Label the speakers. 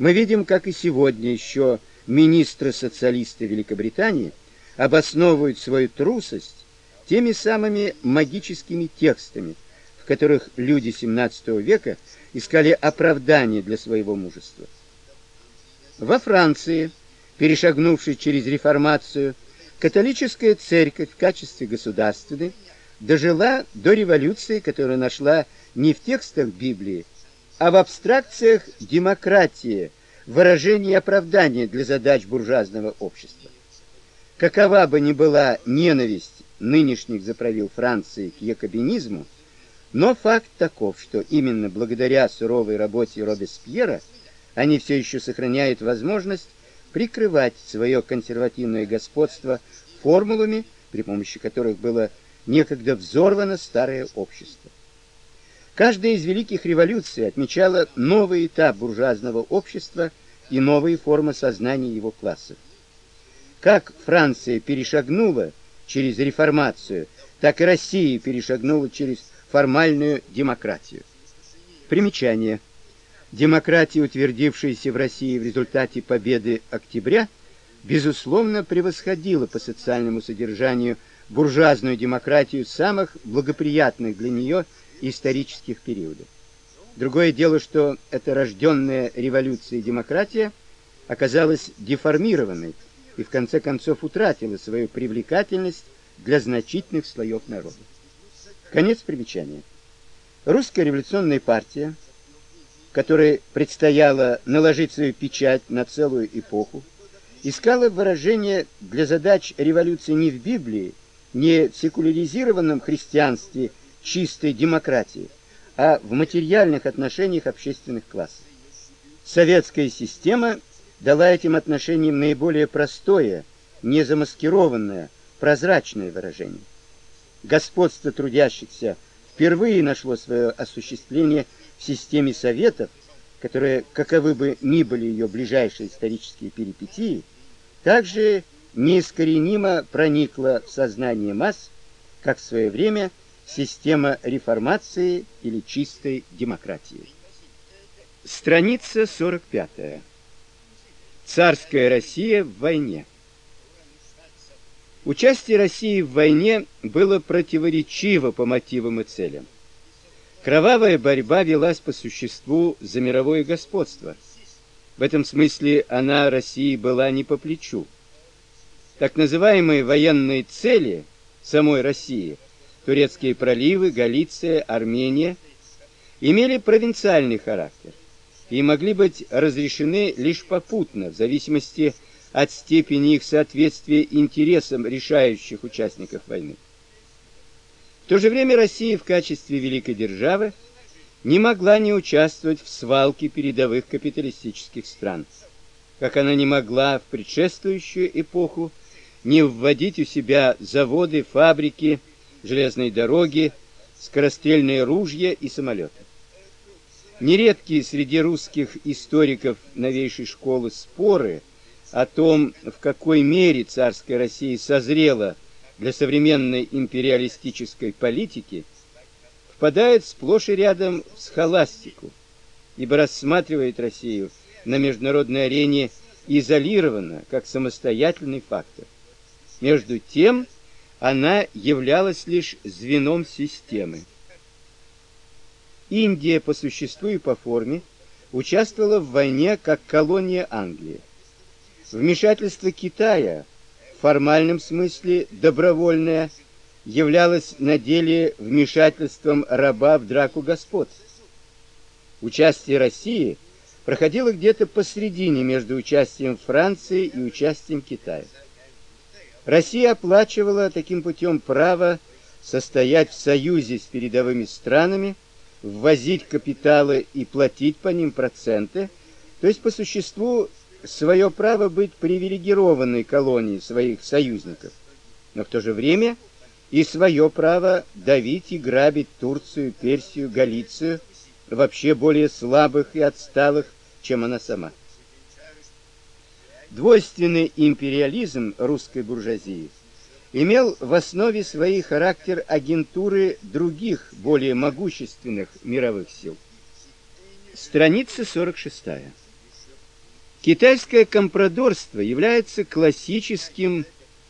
Speaker 1: Мы видим, как и сегодня еще министры-социалисты Великобритании обосновывают свою трусость теми самыми магическими текстами, в которых люди XVII века искали оправдание для своего мужества. Во Франции, перешагнувшей через реформацию, католическая церковь в качестве государственной дожила до революции, которая нашла не в текстах Библии, а в абстракциях демократии, выражение оправдания для задач буржуазного общества. Какова бы ни была ненависть нынешних заправил Франции к якобинизму, но факт таков, что именно благодаря суровой работе Робеспьера они все еще сохраняют возможность прикрывать свое консервативное господство формулами, при помощи которых было некогда взорвано старое общество. Каждая из великих революций отмечала новый этап буржуазного общества и новые формы сознания его классов. Как Франция перешагнула через реформацию, так и Россия перешагнула через формальную демократию. Примечание. Демократия, утвердившаяся в России в результате победы октября, безусловно превосходила по социальному содержанию буржуазную демократию самых благоприятных для нее исторических периодов. Другое дело, что эта рожденная революцией демократия оказалась деформированной и в конце концов утратила свою привлекательность для значительных слоев народа. Конец примечания. Русская революционная партия, которой предстояло наложить свою печать на целую эпоху, искала выражение для задач революции не в Библии, не в секуляризированном христианстве чистой демократии, а в материальных отношениях общественных классов. Советская система дала этим отношениям наиболее простое, незамаскированное, прозрачное выражение. Господство трудящихся впервые нашло свое осуществление в системе советов, которые, каковы бы ни были ее ближайшие исторические перипетии, также неискоренимо проникла в сознание масс, как в свое время система реформации или чистой демократии. Страница 45. Царская Россия в войне. Участие России в войне было противоречиво по мотивам и целям. Кровавая борьба велась по существу за мировое господство. В этом смысле она России была не по плечу. Так называемые военные цели самой России – турецкие проливы, Галиция, Армения имели провинциальный характер и могли быть разрешены лишь попутно, в зависимости от степени их соответствия интересам решающих участников войны. В то же время Россия в качестве великой державы не могла не участвовать в свалке передовых капиталистических стран, как она не могла в предшествующую эпоху не вводить у себя заводы, фабрики, железные дороги, скорострельные ружья и самолеты. Нередкие среди русских историков новейшей школы споры о том, в какой мере царская Россия созрела для современной империалистической политики, впадают сплошь и рядом в схоластику, ибо рассматривает Россию на международной арене изолированно, как самостоятельный фактор. Между тем, она являлась лишь звеном системы. Индия по существу и по форме участвовала в войне как колония Англии. Вмешательство Китая в формальном смысле добровольное являлось на деле вмешательством раба в драку господ. Участие России проходило где-то посредине между участием Франции и участием Китая. Россия оплачивала таким путем право состоять в союзе с передовыми странами, ввозить капиталы и платить по ним проценты, то есть по существу свое право быть привилегированной колонией своих союзников, но в то же время и свое право давить и грабить Турцию, Персию, Галицию, вообще более слабых и отсталых, чем она сама. Двойственный империализм русской буржуазии имел в основе своей характер агентуры других, более могущественных мировых сил. Страница 46. Китайское компрадорство является классическим